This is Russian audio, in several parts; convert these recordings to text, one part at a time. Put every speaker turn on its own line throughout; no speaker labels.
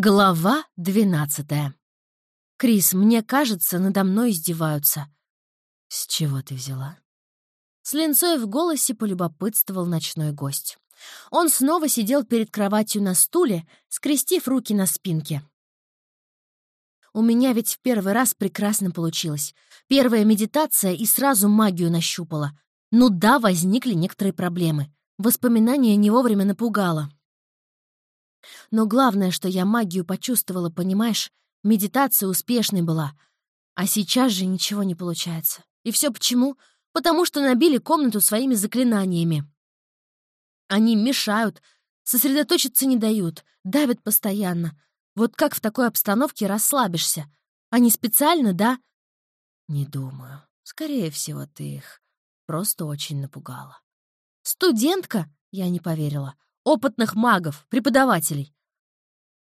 Глава двенадцатая. «Крис, мне кажется, надо мной издеваются».
«С чего ты взяла?»
С линцой в голосе полюбопытствовал ночной гость. Он снова сидел перед кроватью на стуле, скрестив руки на спинке. У меня ведь в первый раз прекрасно получилось. Первая медитация и сразу магию нащупала. Ну да, возникли некоторые проблемы. Воспоминание не вовремя напугало. Но главное, что я магию почувствовала, понимаешь? Медитация успешной была. А сейчас же ничего не получается. И все почему? Потому что набили комнату своими заклинаниями. Они мешают, сосредоточиться не дают, давят постоянно. Вот как в такой обстановке расслабишься? Они специально, да?
Не думаю. Скорее всего, ты их просто очень напугала.
Студентка? Я не поверила опытных магов, преподавателей.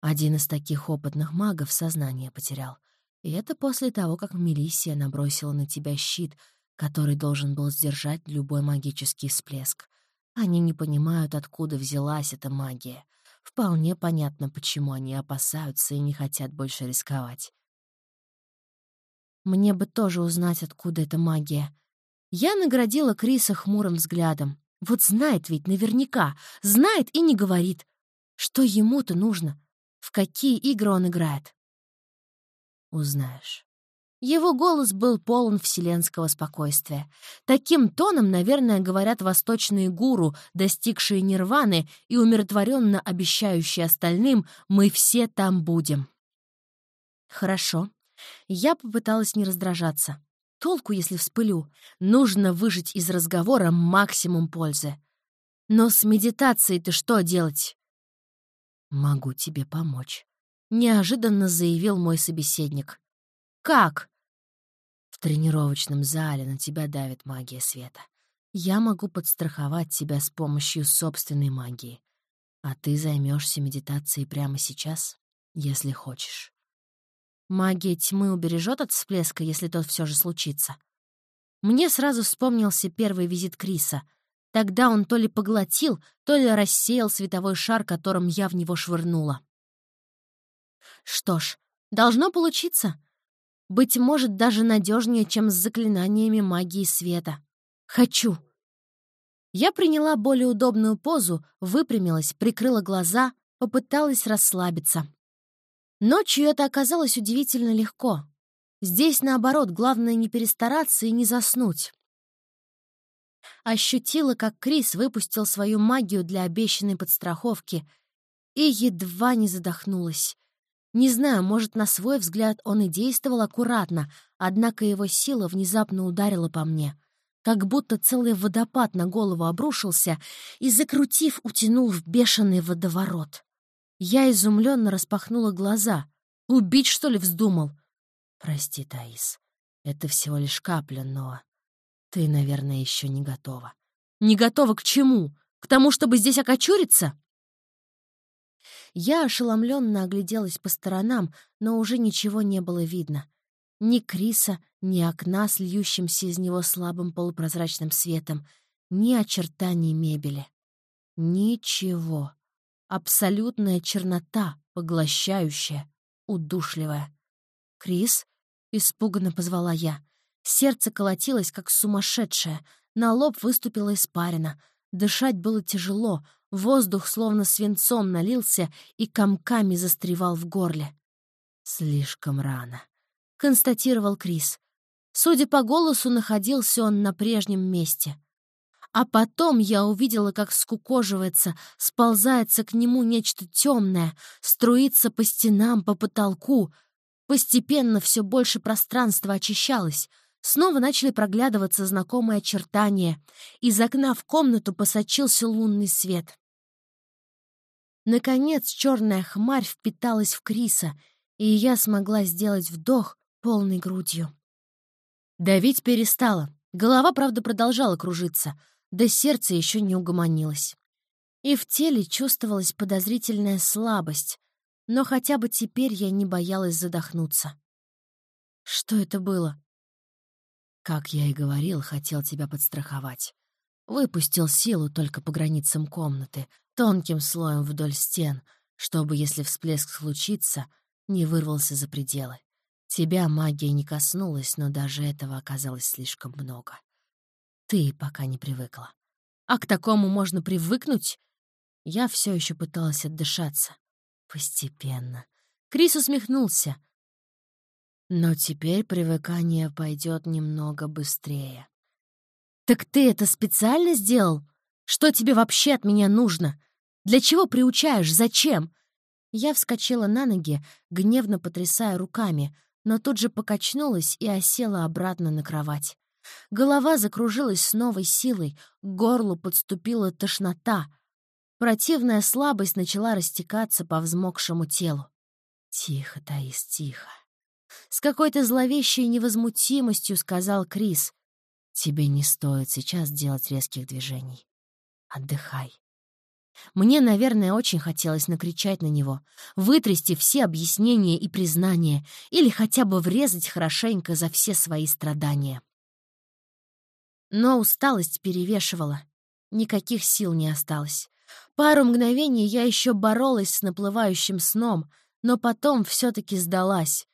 Один из таких опытных магов сознание потерял. И это после того, как Мелиссия набросила на тебя щит, который должен был сдержать любой магический всплеск. Они не понимают, откуда взялась эта магия. Вполне понятно, почему они опасаются и не хотят больше рисковать.
Мне бы тоже узнать, откуда эта магия. Я наградила Криса хмурым взглядом. Вот знает ведь наверняка, знает и не говорит. Что ему-то нужно? В какие игры он играет?
Узнаешь.
Его голос был полон вселенского спокойствия. Таким тоном, наверное, говорят восточные гуру, достигшие нирваны и умиротворенно обещающие остальным «мы все там будем». Хорошо. Я попыталась не раздражаться. Толку, если вспылю. Нужно выжить из разговора максимум пользы. Но с медитацией-то что делать?
«Могу тебе помочь», —
неожиданно заявил мой собеседник. «Как?»
«В тренировочном зале на тебя давит магия света. Я могу подстраховать тебя с помощью собственной магии. А ты займешься медитацией прямо сейчас, если хочешь».
Магия тьмы убережет от всплеска, если тот все же случится. Мне сразу вспомнился первый визит Криса. Тогда он то ли поглотил, то ли рассеял световой шар, которым я в него швырнула. Что ж, должно получиться. Быть может, даже надежнее, чем с заклинаниями магии света. Хочу. Я приняла более удобную позу, выпрямилась, прикрыла глаза, попыталась расслабиться. Ночью это оказалось удивительно легко. Здесь, наоборот, главное не перестараться и не заснуть. Ощутила, как Крис выпустил свою магию для обещанной подстраховки и едва не задохнулась. Не знаю, может, на свой взгляд он и действовал аккуратно, однако его сила внезапно ударила по мне, как будто целый водопад на голову обрушился и, закрутив, утянул в бешеный водоворот. Я изумленно распахнула глаза. Убить, что ли, вздумал?
Прости, Таис, это всего лишь капля, но ты, наверное, еще не готова.
Не готова к чему? К тому, чтобы здесь окочуриться? Я ошеломленно огляделась по сторонам, но уже ничего не было видно. Ни Криса, ни окна с льющимся из него слабым полупрозрачным светом, ни очертаний мебели. Ничего. Абсолютная чернота, поглощающая, удушливая. «Крис?» — испуганно позвала я. Сердце колотилось, как сумасшедшее. На лоб выступила испарина. Дышать было тяжело. Воздух словно свинцом налился и комками застревал в горле.
«Слишком рано», —
констатировал Крис. Судя по голосу, находился он на прежнем месте. А потом я увидела, как скукоживается, сползается к нему нечто темное, струится по стенам, по потолку. Постепенно все больше пространства очищалось. Снова начали проглядываться знакомые очертания. Из окна в комнату посочился лунный свет. Наконец черная хмарь впиталась в Криса, и я смогла сделать вдох полной грудью. Давить перестала. Голова, правда, продолжала кружиться — да сердце еще не угомонилось. И в теле чувствовалась подозрительная слабость, но хотя бы теперь я не боялась задохнуться. Что это было?
Как я и говорил, хотел тебя подстраховать. Выпустил силу только по границам комнаты, тонким слоем вдоль стен, чтобы, если всплеск случится, не вырвался за пределы. Тебя магия не коснулась, но даже этого оказалось слишком много. Ты пока не привыкла. А к такому можно привыкнуть? Я все еще пыталась отдышаться. Постепенно. Крис усмехнулся. Но теперь привыкание пойдет немного быстрее. «Так ты это специально сделал? Что тебе вообще от меня нужно? Для чего приучаешь? Зачем?» Я вскочила на ноги, гневно потрясая руками, но тут же покачнулась и осела обратно на кровать. Голова закружилась с новой силой, к горлу подступила тошнота. Противная слабость начала растекаться по взмокшему телу. «Тихо, Таис, тихо». С какой-то зловещей невозмутимостью сказал Крис. «Тебе не стоит сейчас делать резких движений. Отдыхай. Мне, наверное, очень хотелось накричать на него, вытрясти все объяснения и признания или хотя бы врезать хорошенько за все свои страдания. Но усталость перевешивала. Никаких сил не осталось. Пару мгновений я еще боролась с наплывающим сном, но потом все-таки сдалась.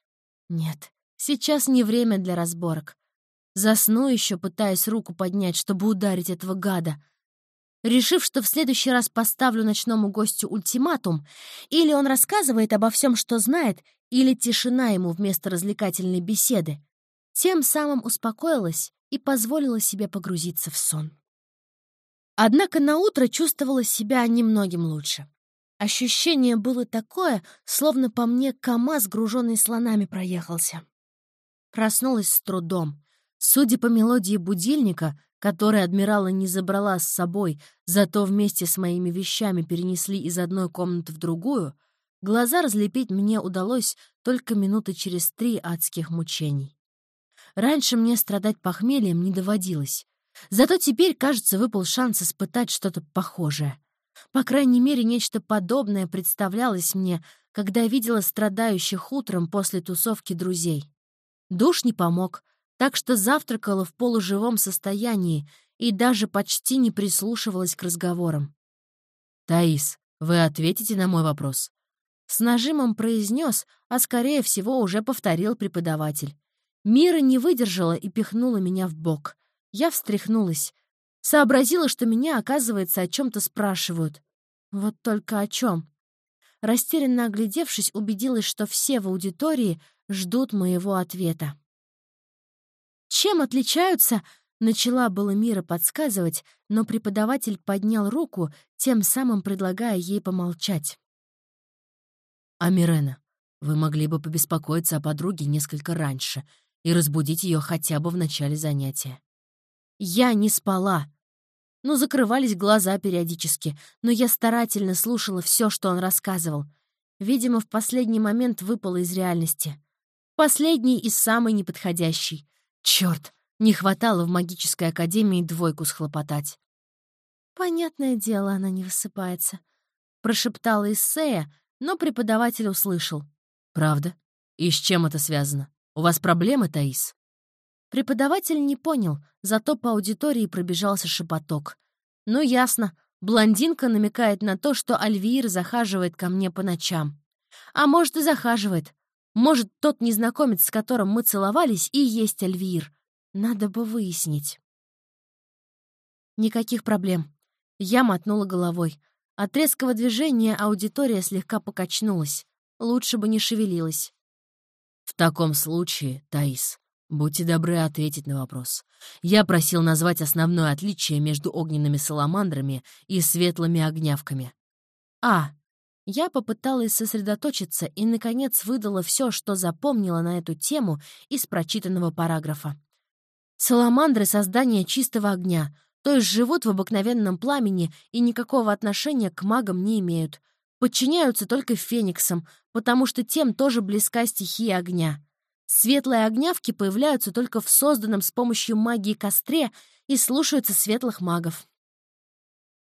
Нет, сейчас не время для разборок. Засну еще, пытаясь руку поднять, чтобы ударить этого гада — решив, что в следующий раз поставлю ночному гостю ультиматум, или он рассказывает обо всем, что знает, или тишина ему вместо развлекательной беседы. Тем самым успокоилась и позволила себе погрузиться в сон. Однако на утро чувствовала себя немногим лучше. Ощущение было такое, словно по мне КамАЗ, груженный слонами, проехался. Проснулась с трудом. Судя по мелодии будильника, который адмирала не забрала с собой, зато вместе с моими вещами перенесли из одной комнаты в другую, глаза разлепить мне удалось только минуты через три адских мучений. Раньше мне страдать похмельем не доводилось. Зато теперь, кажется, выпал шанс испытать что-то похожее. По крайней мере, нечто подобное представлялось мне, когда видела страдающих утром после тусовки друзей. Душ не помог, так что завтракала в полуживом состоянии и даже почти не прислушивалась к разговорам. «Таис, вы ответите на мой вопрос?» С нажимом произнес, а скорее всего уже повторил преподаватель. Мира не выдержала и пихнула меня в бок. Я встряхнулась. Сообразила, что меня, оказывается, о чем то спрашивают. Вот только о чем. Растерянно оглядевшись, убедилась, что все в аудитории ждут моего ответа. Чем отличаются?» Начала было Мира подсказывать, но преподаватель поднял руку, тем самым предлагая ей помолчать. «Амирена, вы могли бы побеспокоиться о подруге несколько раньше и разбудить ее хотя бы в начале занятия». «Я не спала», ну, закрывались глаза периодически, но я старательно слушала все, что он рассказывал. Видимо, в последний момент выпало из реальности. Последний и самый неподходящий. Черт, не хватало в магической академии двойку схлопотать. «Понятное дело, она не высыпается», — прошептала Иссея, но преподаватель услышал. «Правда? И с чем это связано? У вас проблемы, Таис?» Преподаватель не понял, зато по аудитории пробежался шепоток. «Ну, ясно. Блондинка намекает на то, что Альвир захаживает ко мне по ночам. А может, и захаживает. Может, тот незнакомец, с которым мы целовались, и есть Альвир. Надо бы выяснить. Никаких проблем. Я мотнула головой. От резкого движения аудитория слегка покачнулась. Лучше бы не шевелилась. «В таком случае, Таис, будьте добры ответить на вопрос. Я просил назвать основное отличие между огненными саламандрами и светлыми огнявками». «А, я попыталась сосредоточиться и, наконец, выдала все, что запомнила на эту тему из прочитанного параграфа. Саламандры — создание чистого огня, то есть живут в обыкновенном пламени и никакого отношения к магам не имеют. Подчиняются только фениксам, потому что тем тоже близка стихия огня. Светлые огнявки появляются только в созданном с помощью магии костре и слушаются светлых магов.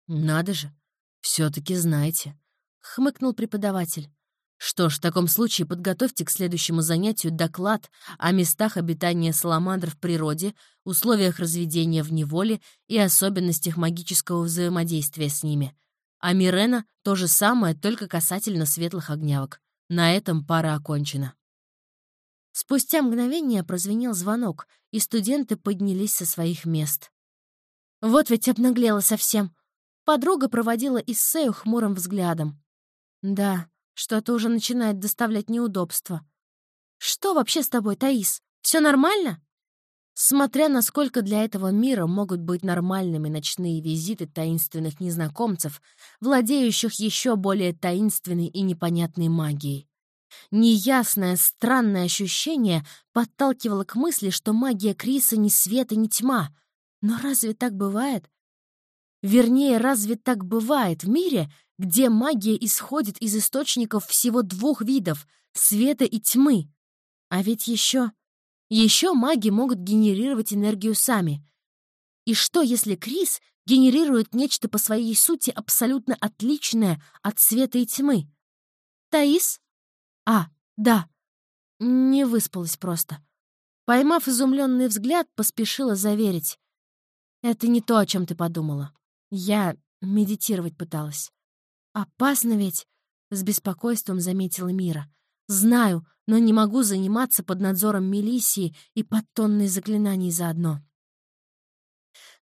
«Надо же, все-таки знаете», — хмыкнул преподаватель. «Что ж, в таком случае подготовьте к следующему занятию доклад о местах обитания саламандр в природе, условиях разведения в неволе и особенностях магического взаимодействия с ними. А Мирена — то же самое, только касательно светлых огнявок. На этом пара окончена.
Спустя мгновение прозвенел звонок, и студенты поднялись со своих мест. Вот ведь обнаглела совсем. Подруга проводила Иссею хмурым взглядом. Да, что-то уже начинает доставлять неудобства. «Что вообще с тобой, Таис? Все нормально?» Смотря насколько для этого мира могут быть нормальными ночные визиты таинственных незнакомцев, владеющих еще более таинственной и непонятной магией. Неясное, странное ощущение подталкивало к мысли, что магия Криса ни свет и ни тьма. Но разве так бывает? Вернее, разве так бывает в мире, где магия исходит из источников всего двух видов — света и тьмы? А ведь еще... Еще маги могут генерировать энергию сами. И что, если Крис генерирует нечто по своей сути абсолютно отличное от света и тьмы? Таис? А, да. Не выспалась просто. Поймав изумленный взгляд, поспешила заверить. Это не то, о чем ты подумала. Я медитировать пыталась. Опасно ведь, с беспокойством заметила Мира. Знаю, но не могу заниматься под надзором милисии и под тонной заклинаний заодно.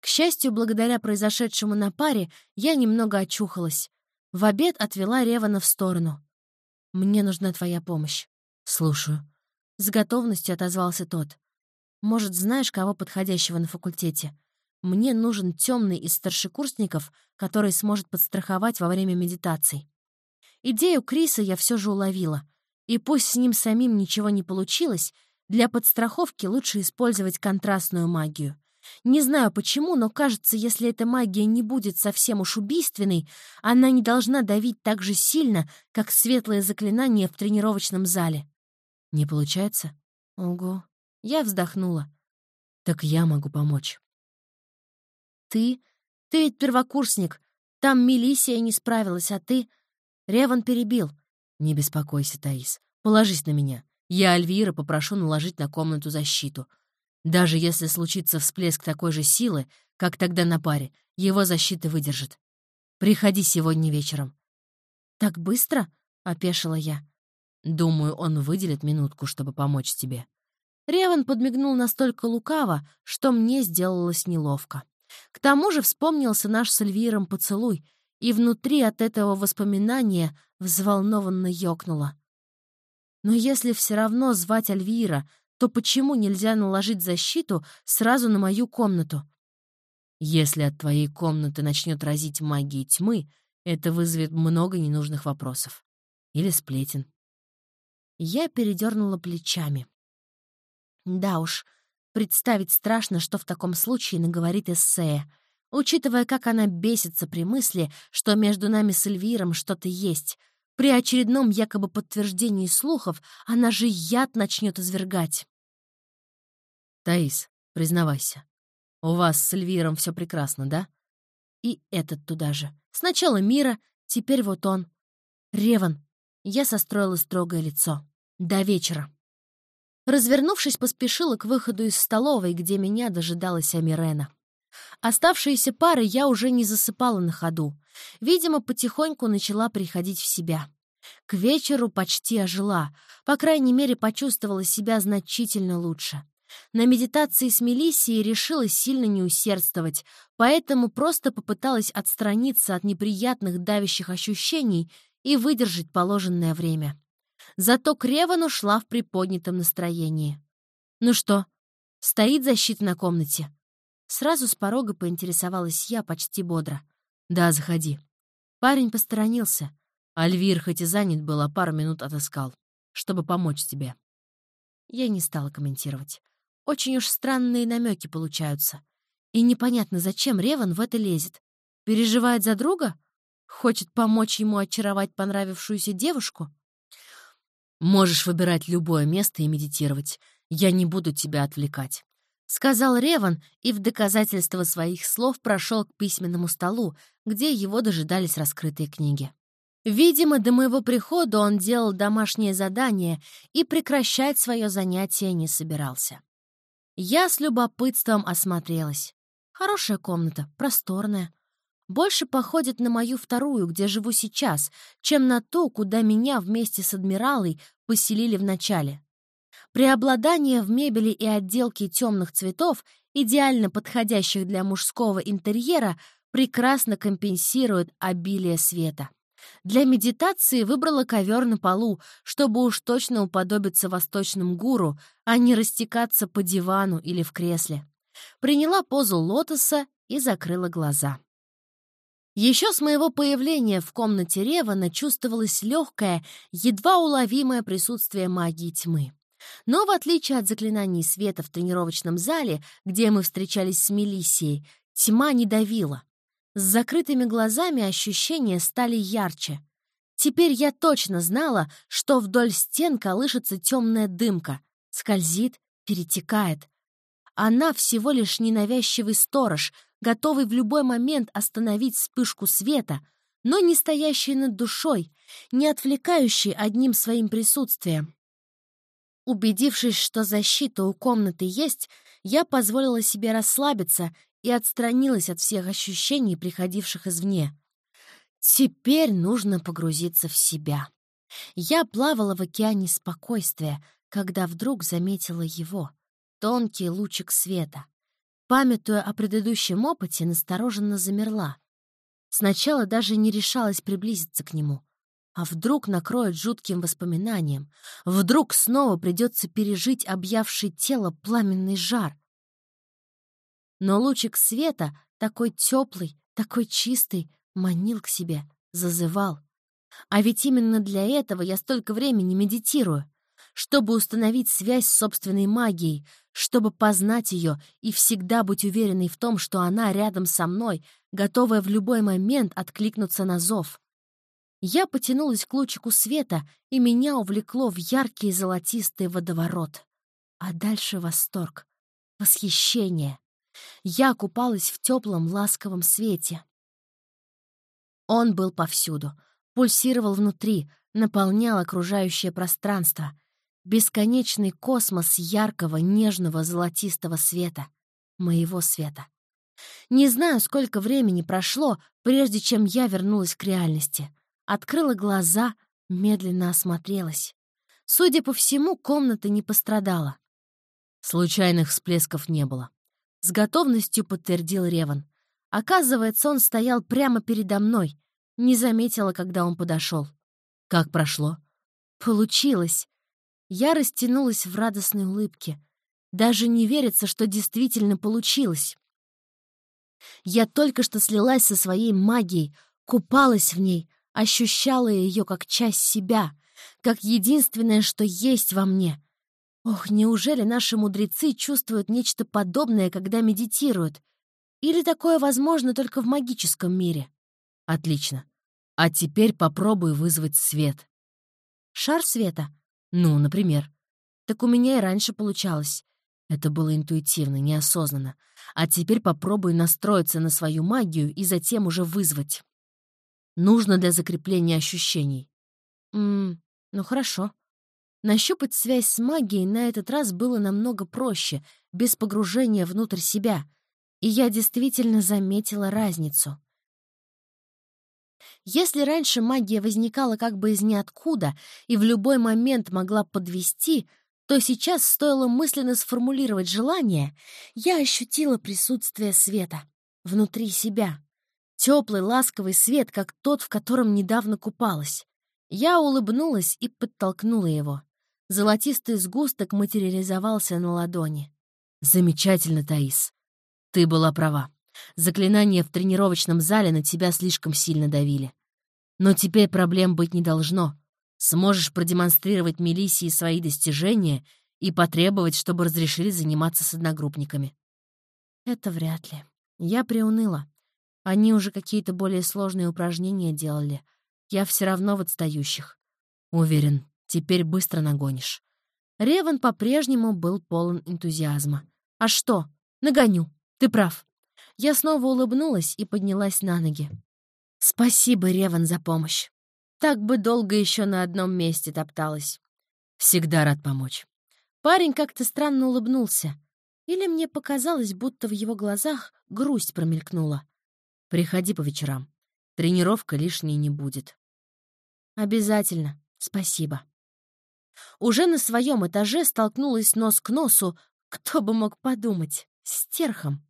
К счастью, благодаря произошедшему на паре, я немного очухалась. В обед отвела Ревана в сторону. «Мне нужна твоя помощь». «Слушаю». С готовностью отозвался тот. «Может, знаешь кого подходящего на факультете? Мне нужен темный из старшекурсников, который сможет подстраховать во время медитаций». Идею Криса я все же уловила — и пусть с ним самим ничего не получилось, для подстраховки лучше использовать контрастную магию. Не знаю почему, но кажется, если эта магия не будет совсем уж убийственной, она не должна давить так же сильно, как светлое заклинание в тренировочном зале. Не получается? Ого. Я вздохнула. Так я могу помочь. Ты? Ты ведь первокурсник. Там Мелисия не справилась, а ты... Реван перебил. «Не беспокойся, Таис. Положись на меня. Я Альвира попрошу наложить на комнату защиту. Даже если случится всплеск такой же силы, как тогда на паре, его защита выдержит. Приходи сегодня вечером». «Так быстро?» — опешила я. «Думаю, он выделит минутку, чтобы помочь тебе». Реван подмигнул настолько лукаво, что мне сделалось неловко. К тому же вспомнился наш с Эльвиром поцелуй, и внутри от этого воспоминания взволнованно ёкнуло. Но если все равно звать Альвира, то почему нельзя наложить защиту сразу на мою комнату? Если от твоей комнаты начнет разить магией тьмы, это вызовет много ненужных вопросов. Или сплетен. Я передернула плечами. Да уж, представить страшно, что в таком случае наговорит эссе, учитывая, как она бесится при мысли, что между нами с Эльвиром что-то есть. При очередном якобы подтверждении слухов она же яд начнет извергать. «Таис, признавайся, у вас с Эльвиром все прекрасно, да?» И этот туда же. Сначала Мира, теперь вот он. Реван. Я состроила строгое лицо. До вечера. Развернувшись, поспешила к выходу из столовой, где меня дожидалась Амирена. Оставшиеся пары я уже не засыпала на ходу. Видимо, потихоньку начала приходить в себя. К вечеру почти ожила, по крайней мере, почувствовала себя значительно лучше. На медитации с Мелиссией решила сильно не усердствовать, поэтому просто попыталась отстраниться от неприятных давящих ощущений и выдержать положенное время. Зато к Ревану шла в приподнятом настроении. «Ну что, стоит защита на комнате?» Сразу с порога поинтересовалась я почти бодро. «Да, заходи». Парень посторонился. Альвир, хоть и занят был, а пару минут отыскал, чтобы помочь тебе. Я не стала комментировать. Очень уж странные намеки получаются. И непонятно, зачем Реван в это лезет. Переживает за друга? Хочет помочь ему очаровать понравившуюся девушку? Можешь выбирать любое место и медитировать. Я не буду тебя отвлекать. — сказал Реван и в доказательство своих слов прошел к письменному столу, где его дожидались раскрытые книги. Видимо, до моего прихода он делал домашнее задание и прекращать свое занятие не собирался. Я с любопытством осмотрелась. Хорошая комната, просторная. больше походит на мою вторую, где живу сейчас, чем на ту, куда меня вместе с адмиралой поселили в начале. Преобладание в мебели и отделке темных цветов, идеально подходящих для мужского интерьера, прекрасно компенсирует обилие света. Для медитации выбрала ковер на полу, чтобы уж точно уподобиться восточным гуру, а не растекаться по дивану или в кресле. Приняла позу лотоса и закрыла глаза. Еще с моего появления в комнате Ревана чувствовалось легкое, едва уловимое присутствие магии тьмы. Но в отличие от заклинаний света в тренировочном зале, где мы встречались с Мелиссией, тьма не давила. С закрытыми глазами ощущения стали ярче. Теперь я точно знала, что вдоль стен колышется темная дымка, скользит, перетекает. Она всего лишь ненавязчивый сторож, готовый в любой момент остановить вспышку света, но не стоящий над душой, не отвлекающий одним своим присутствием. Убедившись, что защита у комнаты есть, я позволила себе расслабиться и отстранилась от всех ощущений, приходивших извне. Теперь нужно погрузиться в себя. Я плавала в океане спокойствия, когда вдруг заметила его, тонкий лучик света. Памятуя о предыдущем опыте, настороженно замерла. Сначала даже не решалась приблизиться к нему. А вдруг накроет жутким воспоминанием? Вдруг снова придется пережить объявший тело пламенный жар? Но лучик света, такой теплый, такой чистый, манил к себе, зазывал. А ведь именно для этого я столько времени медитирую, чтобы установить связь с собственной магией, чтобы познать ее и всегда быть уверенной в том, что она рядом со мной, готовая в любой момент откликнуться на зов. Я потянулась к лучику света, и меня увлекло в яркий золотистый водоворот. А дальше восторг, восхищение. Я купалась в теплом ласковом свете. Он был повсюду, пульсировал внутри, наполнял окружающее пространство. Бесконечный космос яркого, нежного, золотистого света. Моего света. Не знаю, сколько времени прошло, прежде чем я вернулась к реальности. Открыла глаза, медленно осмотрелась. Судя по всему, комната не пострадала.
Случайных всплесков не было.
С готовностью подтвердил Реван. Оказывается, он стоял прямо передо мной. Не заметила, когда он подошел.
Как прошло?
Получилось. Я растянулась в радостной улыбке. Даже не верится, что действительно получилось. Я только что слилась со своей магией, купалась в ней, ощущала ее как часть себя, как единственное, что есть во мне. Ох, неужели наши мудрецы чувствуют нечто подобное, когда медитируют? Или такое возможно только в магическом мире?
Отлично. А теперь попробуй вызвать свет.
Шар света?
Ну, например.
Так у меня и раньше получалось.
Это было интуитивно, неосознанно. А теперь попробуй настроиться на свою магию и затем уже вызвать. Нужно для закрепления ощущений.
Ммм, ну хорошо. Нащупать связь с магией на этот раз было намного проще, без погружения внутрь себя, и я действительно заметила разницу. Если раньше магия возникала как бы из ниоткуда и в любой момент могла подвести, то сейчас стоило мысленно сформулировать желание, я ощутила присутствие света внутри себя. Теплый, ласковый свет, как тот, в котором недавно купалась. Я улыбнулась и подтолкнула его. Золотистый сгусток материализовался на ладони.
«Замечательно, Таис. Ты была права. Заклинания в тренировочном зале на тебя слишком сильно давили. Но теперь проблем быть не должно. Сможешь продемонстрировать Мелиссии свои достижения и потребовать, чтобы разрешили заниматься с одногруппниками».
«Это вряд ли. Я приуныла. Они уже какие-то более сложные упражнения делали. Я все равно в отстающих.
Уверен, Теперь быстро нагонишь».
Реван по-прежнему был полон энтузиазма. «А что? Нагоню. Ты прав». Я снова улыбнулась и поднялась на ноги. «Спасибо, Реван, за помощь. Так бы долго еще на одном месте топталась».
«Всегда рад помочь».
Парень как-то странно улыбнулся. Или мне показалось, будто в его глазах грусть промелькнула.
Приходи по вечерам. Тренировка лишней не будет.
Обязательно. Спасибо. Уже на своем этаже столкнулась нос к носу, кто бы мог подумать, с терхом.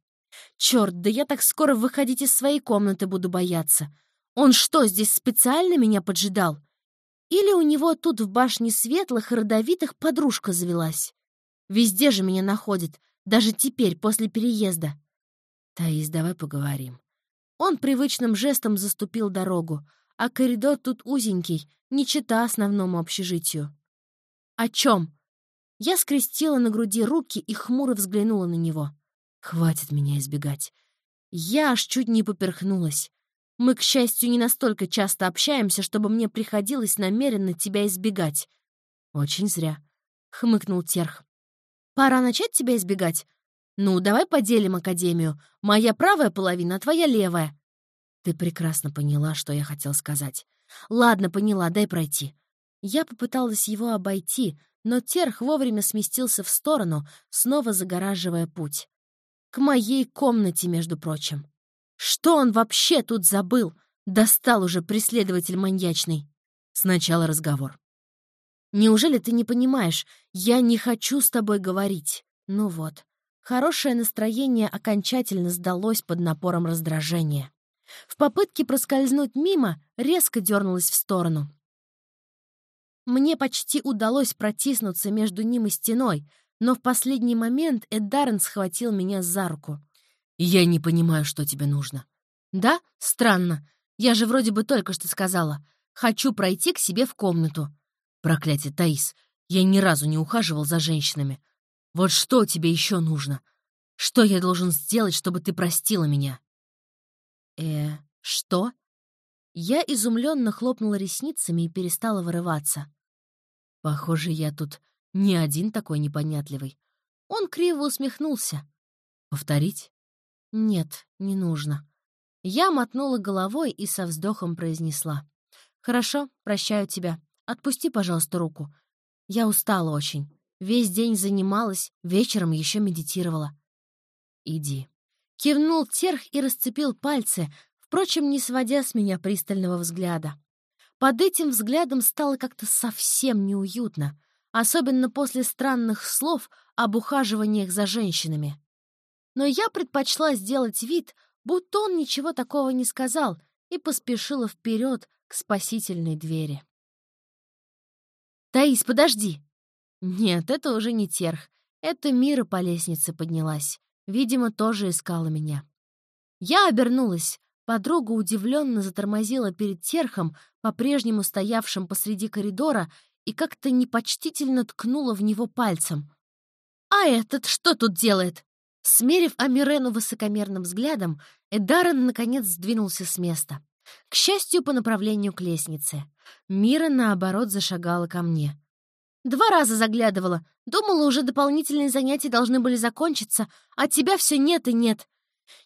Черт, да я так скоро выходить из своей комнаты буду бояться. Он что, здесь специально меня поджидал? Или у него тут в башне светлых и родовитых подружка завелась? Везде же меня находит, даже теперь, после переезда.
Таис, давай поговорим.
Он привычным жестом заступил дорогу, а коридор тут узенький, не чита основному общежитию. «О чем?» Я скрестила на груди руки и хмуро взглянула на него.
«Хватит меня избегать».
Я аж чуть не поперхнулась. Мы, к счастью, не настолько часто общаемся, чтобы мне приходилось намеренно тебя избегать.
Очень зря, —
хмыкнул Терх. Пора начать тебя избегать? Ну, давай поделим Академию. Моя правая половина, а твоя левая.
Ты прекрасно поняла, что я хотел сказать.
Ладно, поняла, дай пройти. Я попыталась его обойти, но Терх вовремя сместился в сторону, снова загораживая путь. К моей комнате, между прочим. Что он вообще тут забыл? Достал уже преследователь маньячный.
Сначала разговор.
Неужели ты не понимаешь? Я не хочу с тобой говорить. Ну вот. Хорошее настроение окончательно сдалось под напором раздражения. В попытке проскользнуть мимо резко дернулась в сторону. Мне почти удалось протиснуться между ним и стеной, но в последний момент Эддарен схватил меня за руку.
«Я не понимаю, что тебе нужно».
«Да? Странно. Я же вроде бы только что сказала. Хочу пройти к себе в комнату».
«Проклятие, Таис, я ни разу не ухаживал за женщинами. Вот что тебе еще нужно? Что я должен сделать, чтобы ты простила меня?»
«Э, что?» Я изумленно хлопнула ресницами и перестала вырываться.
«Похоже, я тут не один такой непонятливый».
Он криво усмехнулся.
«Повторить?»
«Нет, не нужно». Я мотнула головой и со вздохом произнесла. «Хорошо, прощаю тебя. Отпусти, пожалуйста, руку. Я устала очень. Весь день занималась, вечером еще медитировала».
«Иди».
Кивнул Терх и расцепил пальцы, впрочем, не сводя с меня пристального взгляда. Под этим взглядом стало как-то совсем неуютно, особенно после странных слов об ухаживаниях за женщинами но я предпочла сделать вид, будто он ничего такого не сказал, и поспешила вперед к спасительной двери. «Таис, подожди!» Нет, это уже не терх. Это Мира по лестнице поднялась. Видимо, тоже искала меня. Я обернулась. Подруга удивленно затормозила перед терхом, по-прежнему стоявшим посреди коридора, и как-то непочтительно ткнула в него пальцем. «А этот что тут делает?» Смерив Амирену высокомерным взглядом, Эдарен наконец сдвинулся с места. К счастью, по направлению к лестнице. Мира, наоборот, зашагала ко мне. Два раза заглядывала. Думала, уже дополнительные занятия должны были закончиться, а тебя все нет и нет.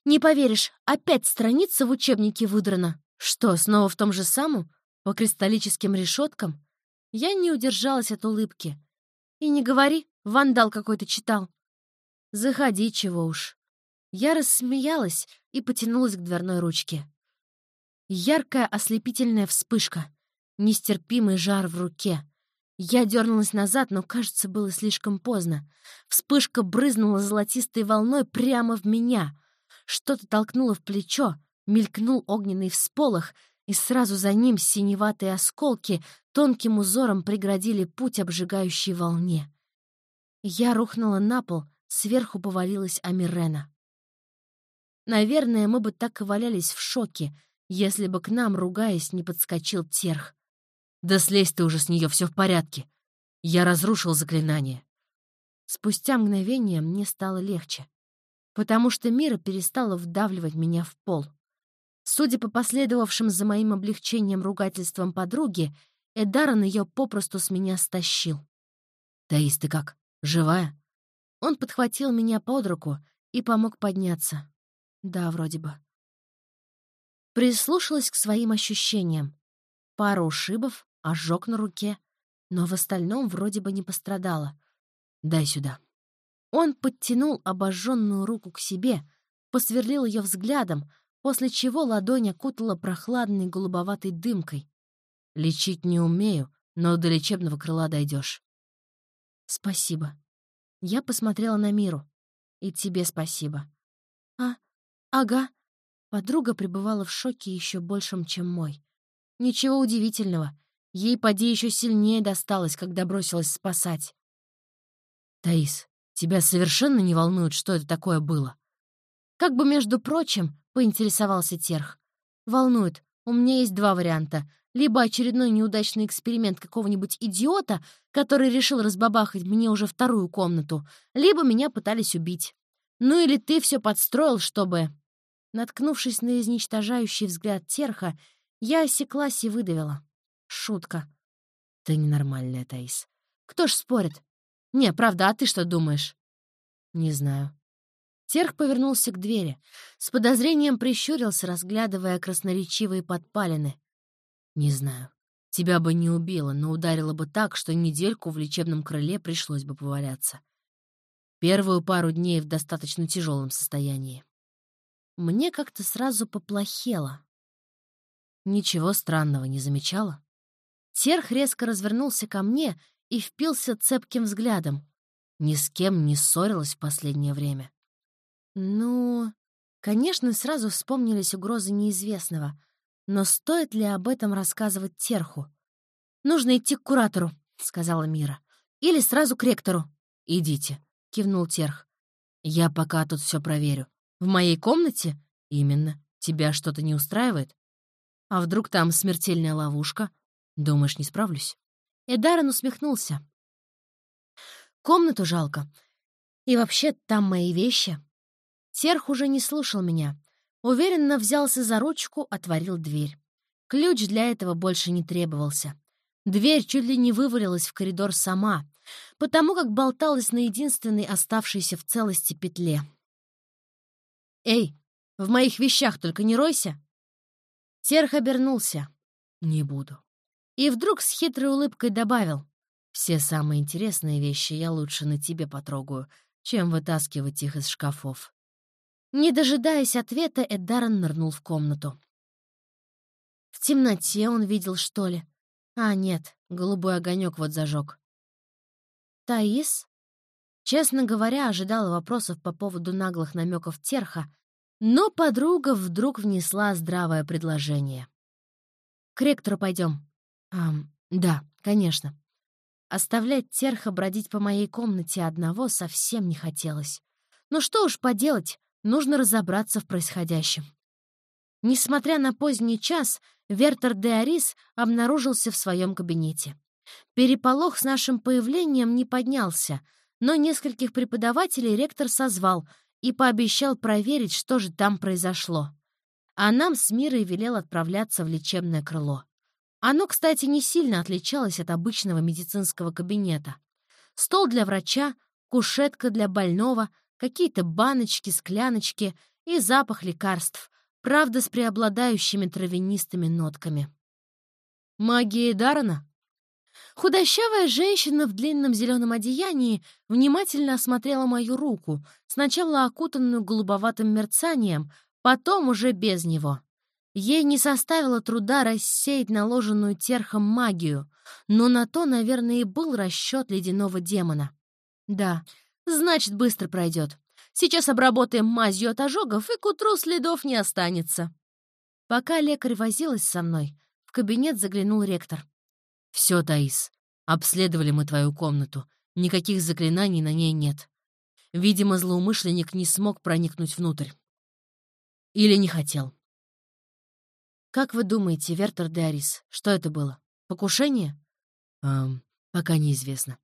Не поверишь, опять страница в учебнике выдрана. Что, снова в том же самом? По кристаллическим решеткам? Я не удержалась от улыбки. И не говори, вандал какой-то читал. «Заходи, чего уж». Я рассмеялась и потянулась к дверной ручке. Яркая ослепительная вспышка, нестерпимый жар в руке. Я дернулась назад, но, кажется, было слишком поздно. Вспышка брызнула золотистой волной прямо в меня. Что-то толкнуло в плечо, мелькнул огненный всполох, и сразу за ним синеватые осколки тонким узором преградили путь обжигающей волне. Я рухнула на пол, Сверху повалилась Амирена. Наверное, мы бы так и валялись в шоке, если бы к нам, ругаясь, не подскочил Терх.
«Да слезь ты уже с нее, все в порядке. Я разрушил заклинание».
Спустя мгновение мне стало легче, потому что Мира перестала вдавливать меня в пол. Судя по последовавшим за моим облегчением ругательствам подруги, Эдарон ее попросту с меня стащил.
«Таис, ты как, живая?»
Он подхватил меня под руку и помог подняться. Да, вроде бы. Прислушалась к своим ощущениям. Пару ушибов, ожог на руке, но в остальном вроде бы не пострадала.
«Дай сюда».
Он подтянул обожженную руку к себе, посверлил ее взглядом, после чего ладонь окутала прохладной голубоватой дымкой.
«Лечить не умею, но до лечебного крыла дойдешь.
«Спасибо». Я посмотрела на Миру. «И тебе спасибо». «А, ага». Подруга пребывала в шоке еще большем, чем мой. Ничего удивительного. Ей, поди, еще сильнее досталось, когда бросилась спасать.
«Таис, тебя совершенно не волнует, что это такое было?»
Как бы, между прочим, поинтересовался Терх. «Волнует. У меня есть два варианта либо очередной неудачный эксперимент какого-нибудь идиота, который решил разбабахать мне уже вторую комнату, либо меня пытались убить. Ну или ты все подстроил, чтобы... Наткнувшись на изничтожающий взгляд Терха, я осеклась и выдавила. Шутка.
Ты ненормальная, Таис.
Кто ж спорит? Не, правда, а ты что думаешь?
Не знаю.
Терх повернулся к двери. С подозрением прищурился, разглядывая красноречивые подпалины.
Не знаю. Тебя бы не убило, но ударило бы так, что недельку в лечебном крыле пришлось бы поваляться. Первую пару дней в достаточно тяжелом состоянии.
Мне как-то сразу поплохело.
Ничего странного не замечала?
Терх резко развернулся ко мне и впился цепким взглядом.
Ни с кем не ссорилась в последнее время.
Ну, конечно, сразу вспомнились угрозы неизвестного — но стоит ли об этом рассказывать Терху? «Нужно идти к куратору», — сказала Мира. «Или сразу к ректору».
«Идите», —
кивнул Терх.
«Я пока тут все проверю. В моей комнате? Именно. Тебя что-то не устраивает? А вдруг там смертельная ловушка? Думаешь, не справлюсь?»
Эдарен усмехнулся. «Комнату жалко. И вообще там мои вещи». Терх уже не слушал меня. Уверенно взялся за ручку, отворил дверь. Ключ для этого больше не требовался. Дверь чуть ли не вывалилась в коридор сама, потому как болталась на единственной оставшейся в целости петле. «Эй, в моих вещах только не ройся!» Терх обернулся.
«Не буду».
И вдруг с хитрой улыбкой добавил.
«Все самые интересные вещи я лучше на тебе потрогаю, чем вытаскивать их из шкафов».
Не дожидаясь ответа, Эддарон нырнул в комнату. В темноте он видел, что ли? А, нет, голубой огонек вот зажег. «Таис?» Честно говоря, ожидала вопросов по поводу наглых намеков Терха, но подруга вдруг внесла здравое предложение. «К ректору пойдем. «Ам, да, конечно». Оставлять Терха бродить по моей комнате одного совсем не хотелось. Ну что уж поделать, Нужно разобраться в происходящем. Несмотря на поздний час, Вертер де Арис обнаружился в своем кабинете. Переполох с нашим появлением не поднялся, но нескольких преподавателей ректор созвал и пообещал проверить, что же там произошло. А нам с Мирой велел отправляться в лечебное крыло. Оно, кстати, не сильно отличалось от обычного медицинского кабинета. Стол для врача, кушетка для больного, какие-то баночки, скляночки и запах лекарств, правда, с преобладающими травянистыми нотками. «Магия Дарана?» Худощавая женщина в длинном зеленом одеянии внимательно осмотрела мою руку, сначала окутанную голубоватым мерцанием, потом уже без него. Ей не составило труда рассеять наложенную терхом магию, но на то, наверное, и был расчет ледяного демона. Да, Значит, быстро пройдет. Сейчас обработаем мазью от ожогов, и к утру следов не останется. Пока лекарь возилась со мной, в кабинет заглянул ректор.
«Все, Таис, обследовали мы твою комнату. Никаких заклинаний на ней нет. Видимо, злоумышленник не смог проникнуть внутрь. Или не хотел».
«Как вы думаете, Вертер де Арис, что это было? Покушение?»
«Эм, пока неизвестно.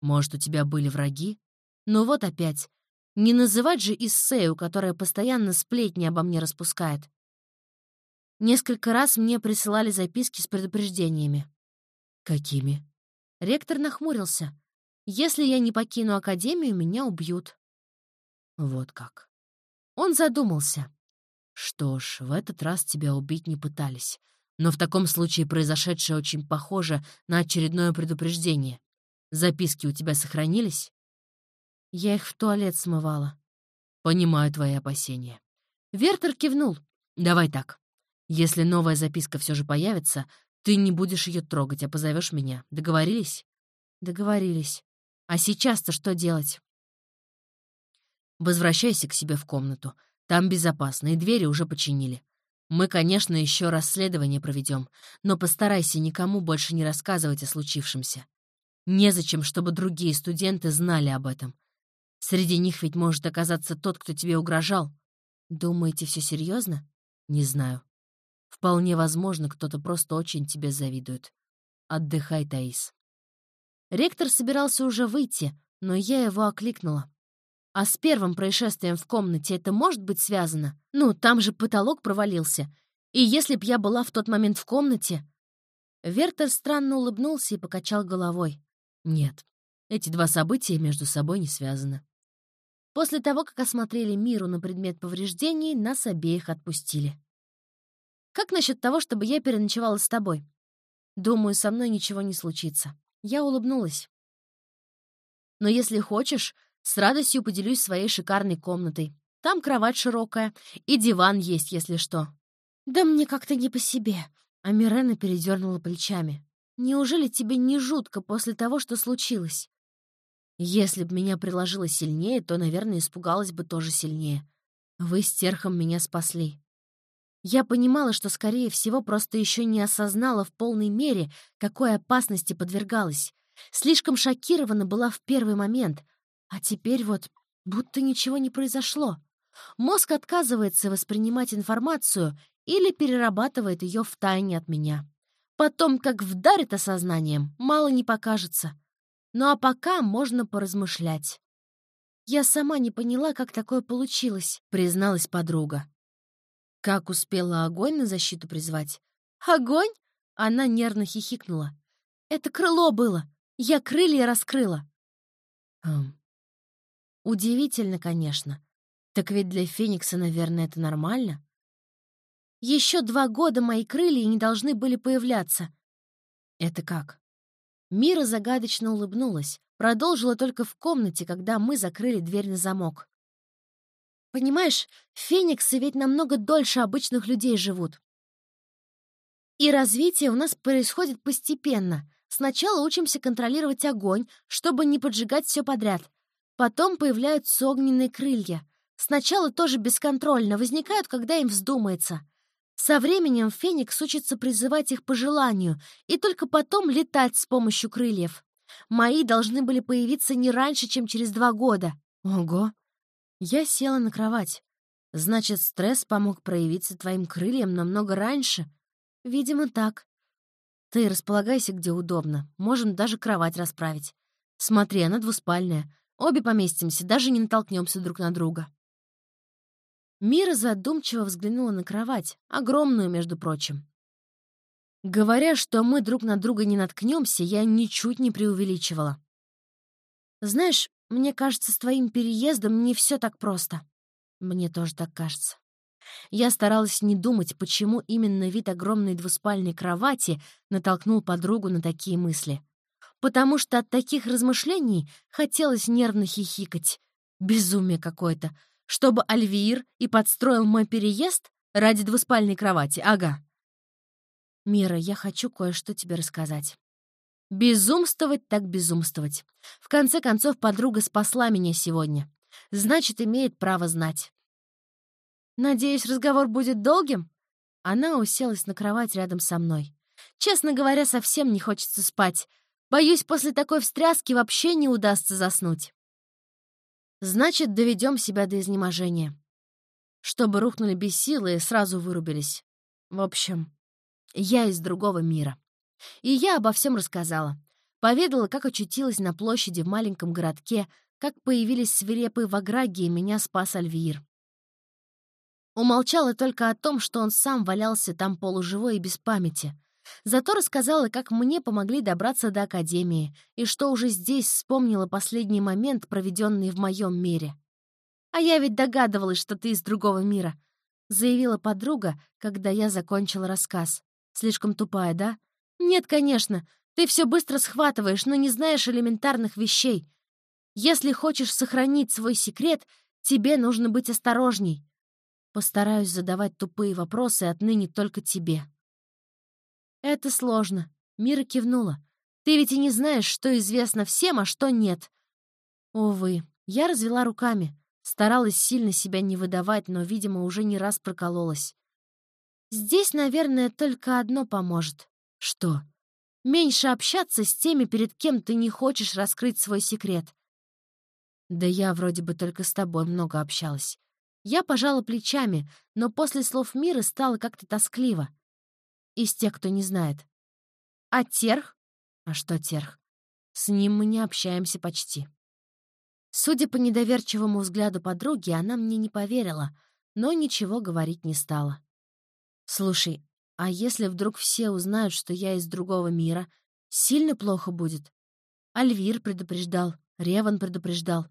Может, у тебя были враги?
Но вот опять. Не называть же Иссею, которая постоянно сплетни обо мне распускает. Несколько раз мне присылали записки с предупреждениями.
«Какими?»
Ректор нахмурился. «Если я не покину Академию, меня убьют».
«Вот как».
Он задумался.
«Что ж, в этот раз тебя убить не пытались. Но в таком случае произошедшее очень похоже на очередное предупреждение. Записки у тебя сохранились?»
Я их в туалет смывала.
Понимаю твои опасения.
Вертер кивнул.
Давай так. Если новая записка все же появится, ты не будешь ее трогать, а позовешь меня. Договорились?
Договорились. А сейчас-то что делать?
Возвращайся к себе в комнату. Там безопасно, и двери уже починили. Мы, конечно, еще расследование проведем, но постарайся никому больше не рассказывать о случившемся. Незачем, чтобы другие студенты знали об этом. Среди них ведь может оказаться тот, кто тебе угрожал.
Думаете, все серьезно?
Не знаю. Вполне возможно, кто-то просто очень тебе завидует. Отдыхай, Таис.
Ректор собирался уже выйти, но я его окликнула. А с первым происшествием в комнате это может быть связано? Ну, там же потолок провалился. И если б я была в тот момент в комнате... Вертер странно улыбнулся и покачал головой.
Нет, эти два события между собой не связаны.
После того, как осмотрели миру на предмет повреждений, нас обеих отпустили. Как насчет того, чтобы я переночевала с тобой? Думаю, со мной ничего не случится. Я улыбнулась. Но если хочешь, с радостью поделюсь своей шикарной комнатой. Там кровать широкая, и диван есть, если что. Да мне как-то не по себе. А Мирена передернула плечами. Неужели тебе не жутко после того, что случилось? Если б меня приложило сильнее, то, наверное, испугалась бы тоже сильнее. Вы с Терхом меня спасли. Я понимала, что, скорее всего, просто еще не осознала в полной мере, какой опасности подвергалась. Слишком шокирована была в первый момент. А теперь вот будто ничего не произошло. Мозг отказывается воспринимать информацию или перерабатывает ее в тайне от меня. Потом, как вдарит осознанием, мало не покажется. Ну а пока можно поразмышлять. «Я сама не поняла, как такое получилось», — призналась подруга. Как успела огонь на защиту призвать? Огонь? Она нервно хихикнула. Это крыло было. Я крылья раскрыла. Хм. Удивительно, конечно. Так ведь для Феникса, наверное, это нормально. Еще два года мои крылья не должны были появляться. Это как? Мира загадочно улыбнулась, продолжила только в комнате, когда мы закрыли дверь на замок. Понимаешь, фениксы ведь намного дольше обычных людей живут. И развитие у нас происходит постепенно. Сначала учимся контролировать огонь, чтобы не поджигать все подряд. Потом появляются огненные крылья. Сначала тоже бесконтрольно, возникают, когда им вздумается. Со временем феникс учится призывать их по желанию и только потом летать с помощью крыльев. Мои должны были появиться не раньше, чем через два года. Ого, я села на кровать. Значит, стресс помог проявиться твоим крыльям намного раньше? Видимо, так. Ты располагайся где удобно. Можем даже кровать расправить. Смотри, она двуспальная. Обе поместимся, даже не натолкнемся друг на друга. Мира задумчиво взглянула на кровать, огромную, между прочим. Говоря, что мы друг на друга не наткнемся, я ничуть не преувеличивала. Знаешь, мне кажется, с твоим переездом не все так просто. Мне тоже так кажется. Я старалась не думать, почему именно вид огромной двуспальной кровати натолкнул подругу на такие мысли. Потому что от таких размышлений хотелось нервно хихикать. Безумие какое-то. Чтобы Альвир и подстроил мой переезд ради двуспальной кровати, ага. Мира, я хочу кое-что тебе рассказать. Безумствовать так безумствовать. В конце концов, подруга спасла меня сегодня. Значит, имеет право знать. Надеюсь, разговор будет долгим? Она уселась на кровать рядом со мной. Честно говоря, совсем не хочется спать. Боюсь, после такой встряски вообще не удастся заснуть. Значит, доведем себя до изнеможения. Чтобы рухнули без силы и сразу вырубились. В общем, я из другого мира. И я обо всем рассказала. Поведала, как очутилась на площади в маленьком городке, как появились свирепые ваграги и меня спас Альвир. Умолчала только о том, что он сам валялся там полуживой и без памяти. Зато рассказала, как мне помогли добраться до Академии, и что уже здесь вспомнила последний момент, проведенный в моем мире. «А я ведь догадывалась, что ты из другого мира», — заявила подруга, когда я закончила рассказ. «Слишком тупая, да? «Нет, конечно. Ты все быстро схватываешь, но не знаешь элементарных вещей. Если хочешь сохранить свой секрет, тебе нужно быть осторожней». Постараюсь задавать тупые вопросы отныне только тебе». «Это сложно», — Мира кивнула. «Ты ведь и не знаешь, что известно всем, а что нет». Увы, я развела руками, старалась сильно себя не выдавать, но, видимо, уже не раз прокололась. Здесь, наверное, только одно поможет. Что? Меньше общаться с теми, перед кем ты не хочешь раскрыть свой секрет. Да я вроде бы только с тобой много общалась. Я пожала плечами, но после слов мира стало как-то тоскливо. Из тех, кто не знает. А Терх? А что Терх? С ним мы не общаемся почти. Судя по недоверчивому взгляду подруги, она мне не поверила, но ничего говорить не стала. «Слушай, а если вдруг все узнают, что я из другого мира, сильно плохо будет?» Альвир предупреждал, Реван предупреждал.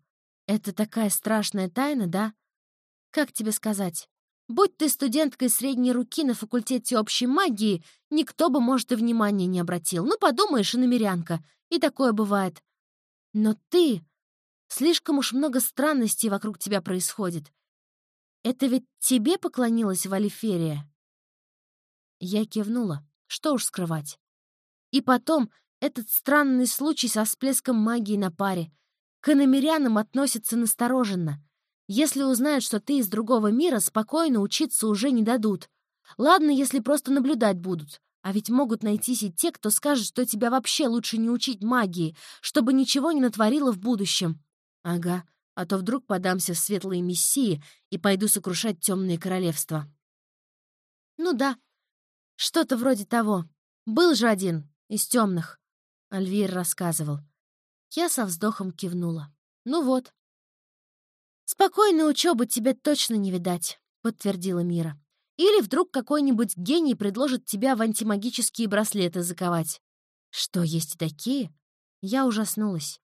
Это такая страшная тайна, да? Как тебе сказать? Будь ты студенткой средней руки на факультете общей магии, никто бы, может, и внимания не обратил. Ну, подумаешь, и намерянка. И такое бывает. Но ты... Слишком уж много странностей вокруг тебя происходит. Это ведь тебе поклонилась Валиферия? Я кивнула. Что уж скрывать. И потом, этот странный случай со всплеском магии на паре. К иномерянам относятся настороженно. Если узнают, что ты из другого мира, спокойно учиться уже не дадут. Ладно, если просто наблюдать будут. А ведь могут найтись и те, кто скажет, что тебя вообще лучше не учить магии, чтобы ничего не натворило в будущем. Ага, а то вдруг подамся в светлые мессии и пойду сокрушать темные королевства. Ну да, что-то вроде того. Был же один, из темных. Альвир рассказывал. Я со вздохом кивнула. «Ну вот». «Спокойной учебы тебе точно не видать», — подтвердила Мира. «Или вдруг какой-нибудь гений предложит тебя в антимагические браслеты заковать». «Что, есть и такие?» Я ужаснулась.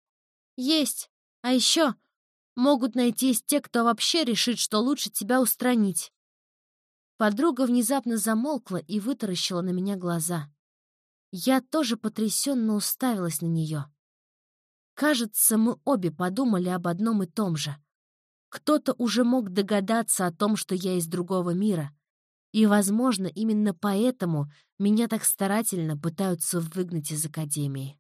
«Есть. А еще могут найтись те, кто вообще решит, что лучше тебя устранить». Подруга внезапно замолкла и вытаращила на меня глаза. Я тоже потрясенно уставилась на нее. Кажется, мы обе подумали об одном и том же. Кто-то уже мог догадаться о том, что я из другого мира. И, возможно, именно поэтому меня так старательно пытаются выгнать из Академии.